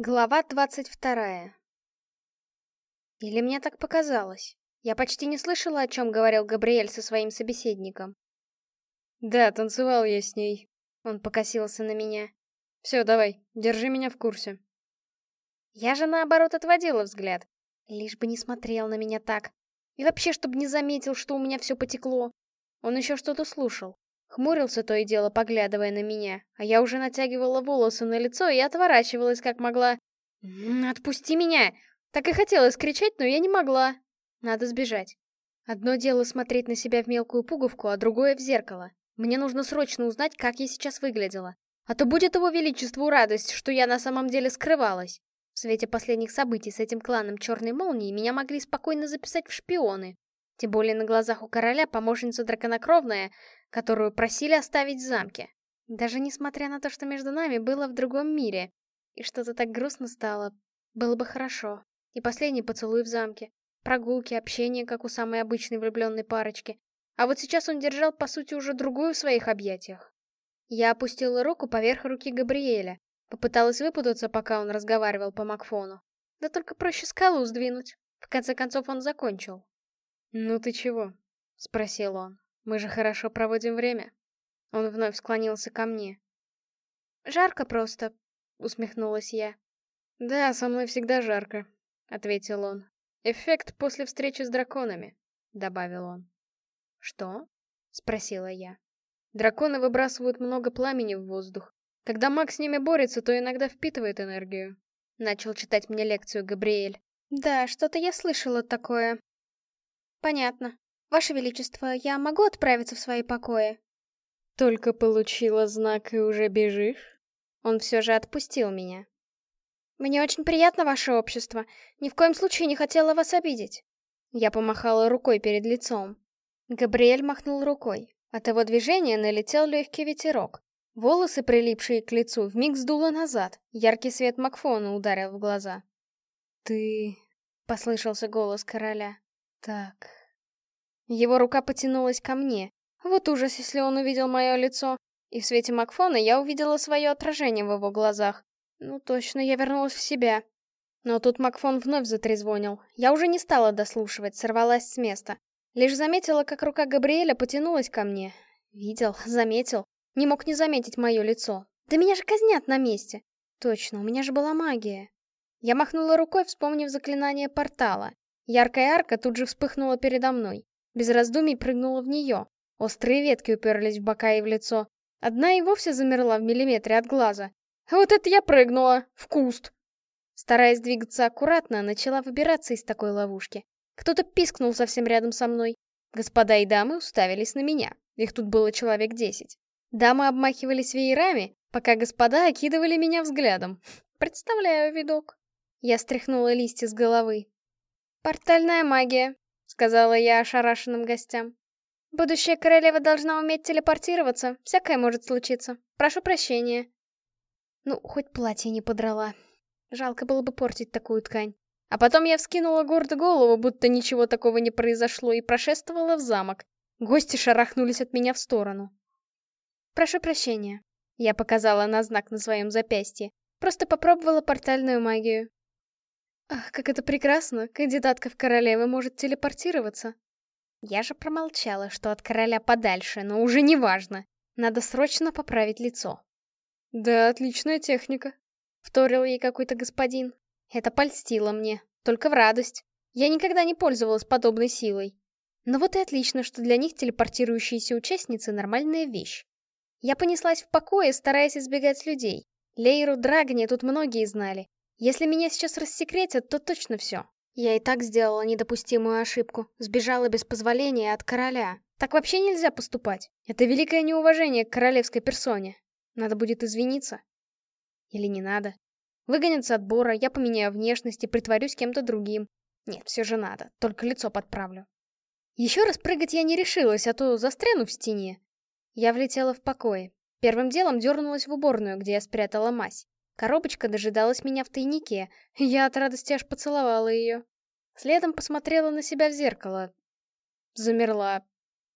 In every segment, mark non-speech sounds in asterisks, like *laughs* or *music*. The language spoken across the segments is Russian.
Глава двадцать вторая. Или мне так показалось? Я почти не слышала, о чем говорил Габриэль со своим собеседником. Да, танцевал я с ней. Он покосился на меня. Все, давай, держи меня в курсе. Я же наоборот отводила взгляд. Лишь бы не смотрел на меня так. И вообще, чтобы не заметил, что у меня все потекло. Он еще что-то слушал. Хмурился то и дело, поглядывая на меня, а я уже натягивала волосы на лицо и отворачивалась как могла. «Отпусти меня!» Так и хотелось кричать, но я не могла. Надо сбежать. Одно дело смотреть на себя в мелкую пуговку, а другое в зеркало. Мне нужно срочно узнать, как я сейчас выглядела. А то будет его величеству радость, что я на самом деле скрывалась. В свете последних событий с этим кланом Черной Молнии меня могли спокойно записать в шпионы. Тем более на глазах у короля помощница драконокровная, которую просили оставить в замке. Даже несмотря на то, что между нами было в другом мире. И что-то так грустно стало. Было бы хорошо. И последний поцелуй в замке. Прогулки, общение, как у самой обычной влюбленной парочки. А вот сейчас он держал, по сути, уже другую в своих объятиях. Я опустила руку поверх руки Габриэля. Попыталась выпутаться, пока он разговаривал по Макфону. Да только проще скалу сдвинуть. В конце концов он закончил. «Ну ты чего?» — спросил он. «Мы же хорошо проводим время». Он вновь склонился ко мне. «Жарко просто», — усмехнулась я. «Да, со мной всегда жарко», — ответил он. «Эффект после встречи с драконами», — добавил он. «Что?» — спросила я. «Драконы выбрасывают много пламени в воздух. Когда маг с ними борется, то иногда впитывает энергию». Начал читать мне лекцию Габриэль. «Да, что-то я слышала такое. Понятно. Ваше Величество, я могу отправиться в свои покои? Только получила знак и уже бежишь? Он все же отпустил меня. Мне очень приятно ваше общество. Ни в коем случае не хотела вас обидеть. Я помахала рукой перед лицом. Габриэль махнул рукой. От его движения налетел легкий ветерок. Волосы, прилипшие к лицу, вмиг сдуло назад. Яркий свет Макфона ударил в глаза. «Ты...» — послышался голос короля. Так. Его рука потянулась ко мне. Вот ужас, если он увидел мое лицо. И в свете Макфона я увидела свое отражение в его глазах. Ну точно, я вернулась в себя. Но тут Макфон вновь затрезвонил. Я уже не стала дослушивать, сорвалась с места. Лишь заметила, как рука Габриэля потянулась ко мне. Видел, заметил. Не мог не заметить мое лицо. Да меня же казнят на месте. Точно, у меня же была магия. Я махнула рукой, вспомнив заклинание портала. Яркая арка тут же вспыхнула передо мной. Без раздумий прыгнула в нее. Острые ветки уперлись в бока и в лицо. Одна и вовсе замерла в миллиметре от глаза. вот это я прыгнула! В куст! Стараясь двигаться аккуратно, начала выбираться из такой ловушки. Кто-то пискнул совсем рядом со мной. Господа и дамы уставились на меня. Их тут было человек десять. Дамы обмахивались веерами, пока господа окидывали меня взглядом. Представляю видок. Я стряхнула листья с головы. «Портальная магия», — сказала я ошарашенным гостям. «Будущая королева должна уметь телепортироваться, всякое может случиться. Прошу прощения». Ну, хоть платье не подрала. Жалко было бы портить такую ткань. А потом я вскинула гордо голову, будто ничего такого не произошло, и прошествовала в замок. Гости шарахнулись от меня в сторону. «Прошу прощения», — я показала на знак на своем запястье. Просто попробовала портальную магию. Ах, как это прекрасно, кандидатка в королевы может телепортироваться. Я же промолчала, что от короля подальше, но уже не важно. Надо срочно поправить лицо. Да, отличная техника. Вторил ей какой-то господин. Это польстило мне, только в радость. Я никогда не пользовалась подобной силой. Но вот и отлично, что для них телепортирующиеся участницы — нормальная вещь. Я понеслась в покое, стараясь избегать людей. Лейру Драгни тут многие знали. Если меня сейчас рассекретят, то точно все. Я и так сделала недопустимую ошибку. Сбежала без позволения от короля. Так вообще нельзя поступать. Это великое неуважение к королевской персоне. Надо будет извиниться. Или не надо. Выгонят с отбора, я поменяю внешность и притворюсь кем-то другим. Нет, все же надо, только лицо подправлю. Еще раз прыгать я не решилась, а то застряну в стене. Я влетела в покое. Первым делом дернулась в уборную, где я спрятала мазь. Коробочка дожидалась меня в тайнике, я от радости аж поцеловала ее. Следом посмотрела на себя в зеркало. Замерла.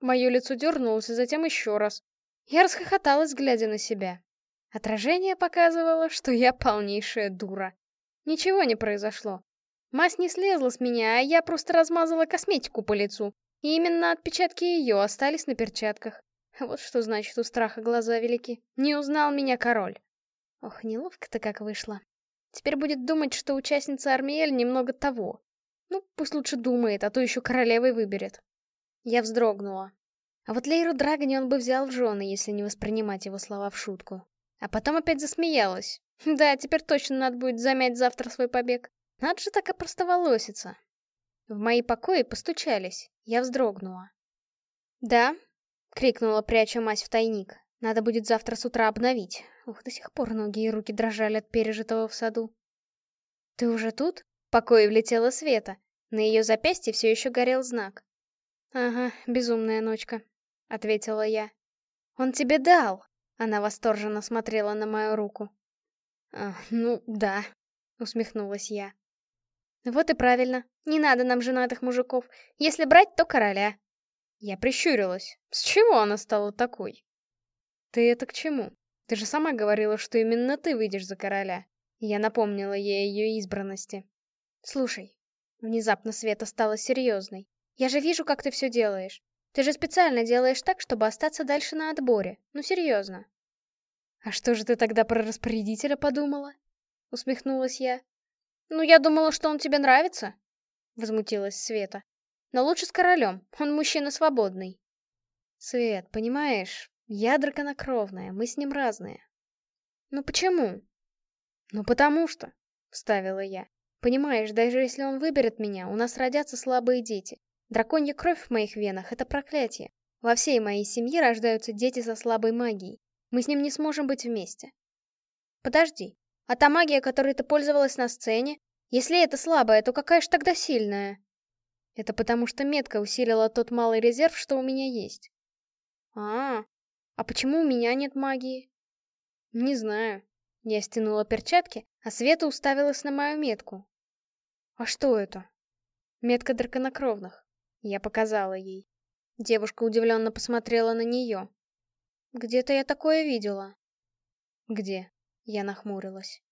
Мое лицо дернулось, и затем еще раз. Я расхохоталась, глядя на себя. Отражение показывало, что я полнейшая дура. Ничего не произошло. Мазь не слезла с меня, а я просто размазала косметику по лицу. И именно отпечатки ее остались на перчатках. Вот что значит у страха глаза велики. Не узнал меня король. Ох, неловко-то как вышло. Теперь будет думать, что участница Армиэль немного того. Ну, пусть лучше думает, а то еще королевой выберет. Я вздрогнула. А вот Лейру Драгони он бы взял в жены, если не воспринимать его слова в шутку. А потом опять засмеялась. *laughs* Да, теперь точно надо будет замять завтра свой побег. Надо же так и простоволоситься. В мои покои постучались. Я вздрогнула. «Да?» — крикнула, пряча мазь в тайник. «Надо будет завтра с утра обновить. Ух, до сих пор ноги и руки дрожали от пережитого в саду. «Ты уже тут?» В покое влетела Света. На ее запястье все еще горел знак. «Ага, безумная ночка», — ответила я. «Он тебе дал!» Она восторженно смотрела на мою руку. «А, ну, да», — усмехнулась я. «Вот и правильно. Не надо нам женатых мужиков. Если брать, то короля». Я прищурилась. С чего она стала такой? «Ты это к чему?» Ты же сама говорила, что именно ты выйдешь за короля. Я напомнила ей о ее избранности. Слушай, внезапно Света стала серьезной. Я же вижу, как ты все делаешь. Ты же специально делаешь так, чтобы остаться дальше на отборе. Ну, серьезно. А что же ты тогда про распорядителя подумала? Усмехнулась я. Ну, я думала, что он тебе нравится. Возмутилась Света. Но лучше с королем, он мужчина свободный. Свет, понимаешь, я драконокровная, мы с ним разные. Ну почему? Ну потому что, вставила я. Понимаешь, даже если он выберет меня, у нас родятся слабые дети. Драконья кровь в моих венах — это проклятие. Во всей моей семье рождаются дети со слабой магией. Мы с ним не сможем быть вместе. Подожди, а та магия, которой ты пользовалась на сцене, если это слабая, то какая ж тогда сильная? Это потому что метка усилила тот малый резерв, что у меня есть. А, а почему у меня нет магии? Не знаю. Я стянула перчатки, а Света уставилась на мою метку. А что это? Метка драконокровных. Я показала ей. Девушка удивленно посмотрела на нее. Где-то я такое видела. Где? Я нахмурилась.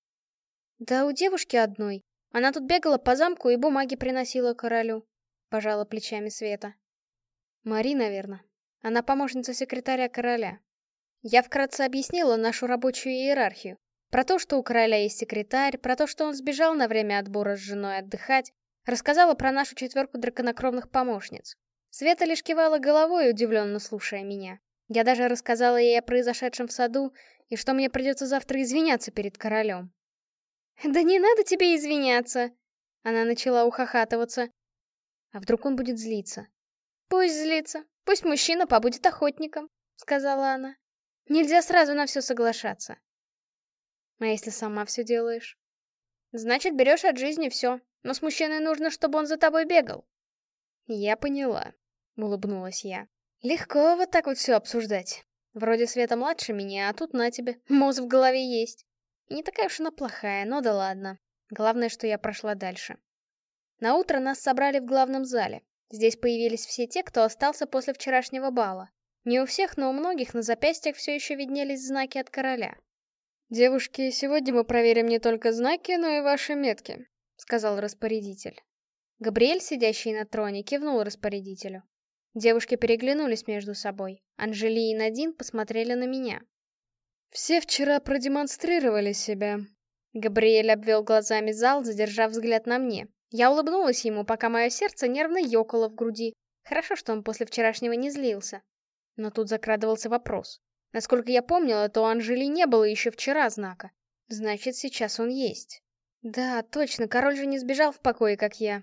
Да у девушки одной. Она тут бегала по замку и бумаги приносила королю. Пожала плечами Света. Мари, наверное. Она помощница секретаря короля. Я вкратце объяснила нашу рабочую иерархию. Про то, что у короля есть секретарь, про то, что он сбежал на время отбора с женой отдыхать, рассказала про нашу четверку драконокровных помощниц. Света лишь кивала головой, удивленно слушая меня. Я даже рассказала ей о произошедшем в саду, и что мне придется завтра извиняться перед королем. «Да не надо тебе извиняться!» Она начала ухахатываться. А вдруг он будет злиться? «Пусть злится. Пусть мужчина побудет охотником», — сказала она. «Нельзя сразу на все соглашаться». «А если сама все делаешь?» «Значит, берешь от жизни все, но с мужчиной нужно, чтобы он за тобой бегал». «Я поняла», — улыбнулась я. «Легко вот так вот все обсуждать. Вроде Света младше меня, а тут на тебе, мозг в голове есть. И не такая уж она плохая, но да ладно. Главное, что я прошла дальше. На утро нас собрали в главном зале. Здесь появились все те, кто остался после вчерашнего бала. Не у всех, но у многих на запястьях все еще виднелись знаки от короля. «Девушки, сегодня мы проверим не только знаки, но и ваши метки», — сказал распорядитель. Габриэль, сидящий на троне, кивнул распорядителю. Девушки переглянулись между собой. Анжели и Надин посмотрели на меня. «Все вчера продемонстрировали себя». Габриэль обвел глазами зал, задержав взгляд на мне. Я улыбнулась ему, пока мое сердце нервно ёкало в груди. Хорошо, что он после вчерашнего не злился. Но тут закрадывался вопрос. Насколько я помнила, то у Анжели не было еще вчера знака. Значит, сейчас он есть. Да, точно, король же не сбежал в покое, как я.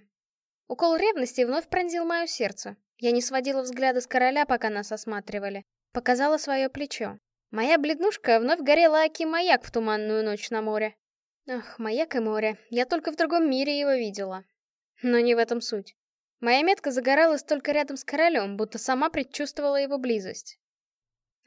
Укол ревности вновь пронзил мое сердце. Я не сводила взгляда с короля, пока нас осматривали. Показала свое плечо. Моя бледнушка вновь горела аки-маяк в туманную ночь на море. Ах, маяк и море. Я только в другом мире его видела. Но не в этом суть. Моя метка загоралась только рядом с королем, будто сама предчувствовала его близость.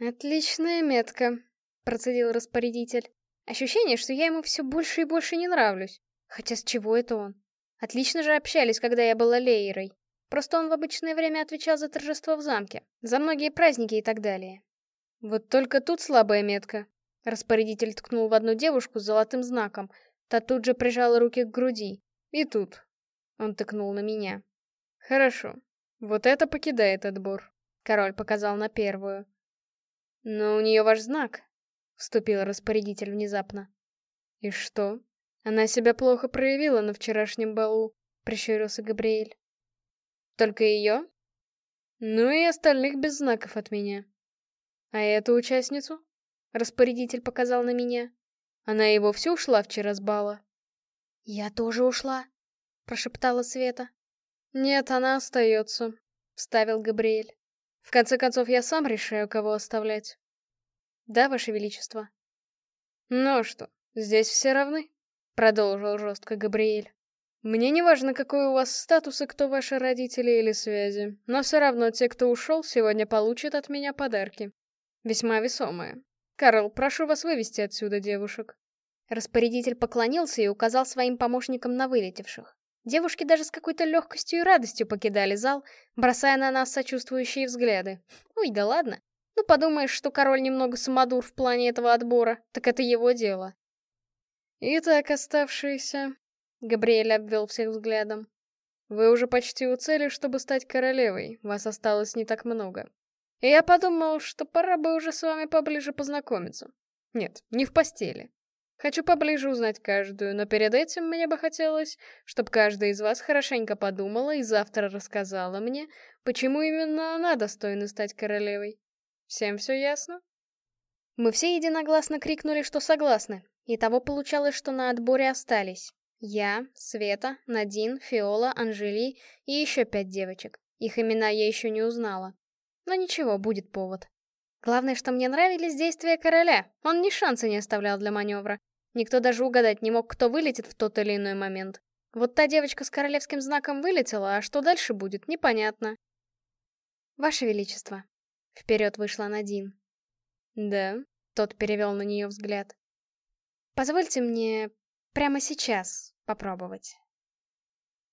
«Отличная метка», — процедил распорядитель. Ощущение, что я ему все больше и больше не нравлюсь. Хотя с чего это он? Отлично же общались, когда я была Лейрой. Просто он в обычное время отвечал за торжество в замке, за многие праздники и так далее. Вот только тут слабая метка. Распорядитель ткнул в одну девушку с золотым знаком. Та тут же прижала руки к груди. «И тут». Он тыкнул на меня. «Хорошо. Вот это покидает отбор». Король показал на первую. «Но у нее ваш знак», — вступил распорядитель внезапно. «И что? Она себя плохо проявила на вчерашнем балу», — прищурился Габриэль. «Только ее?» «Ну и остальных без знаков от меня». «А эту участницу?» — распорядитель показал на меня. «Она и вовсе ушла вчера с бала». «Я тоже ушла», — прошептала Света. «Нет, она остается», — вставил Габриэль. «В конце концов, я сам решаю, кого оставлять». «Да, Ваше Величество?» «Ну что, здесь все равны?» — продолжил жестко Габриэль. «Мне не важно, какой у вас статус и кто ваши родители или связи, но все равно те, кто ушел, сегодня получат от меня подарки. Весьма весомые. Карл, прошу вас вывести отсюда девушек». Распорядитель поклонился и указал своим помощникам на вылетевших. Девушки даже с какой-то легкостью и радостью покидали зал, бросая на нас сочувствующие взгляды. Ой, да ладно. Ну подумаешь, что король немного самодур в плане этого отбора, так это его дело. Итак, оставшиеся... Габриэль обвел всех взглядом. Вы уже почти у цели, чтобы стать королевой, вас осталось не так много. И я подумал, что пора бы уже с вами поближе познакомиться. Нет, не в постели. Хочу поближе узнать каждую, но перед этим мне бы хотелось, чтобы каждая из вас хорошенько подумала и завтра рассказала мне, почему именно она достойна стать королевой. Всем все ясно? Мы все единогласно крикнули, что согласны. И того получалось, что на отборе остались. Я, Света, Надин, Фиола, Анжели и еще пять девочек. Их имена я еще не узнала. Но ничего, будет повод. Главное, что мне нравились действия короля. Он ни шанса не оставлял для маневра. Никто даже угадать не мог, кто вылетит в тот или иной момент. Вот та девочка с королевским знаком вылетела, а что дальше будет, непонятно. Ваше Величество, Вперед вышла Надин. «Да?» — тот перевел на нее взгляд. «Позвольте мне прямо сейчас попробовать».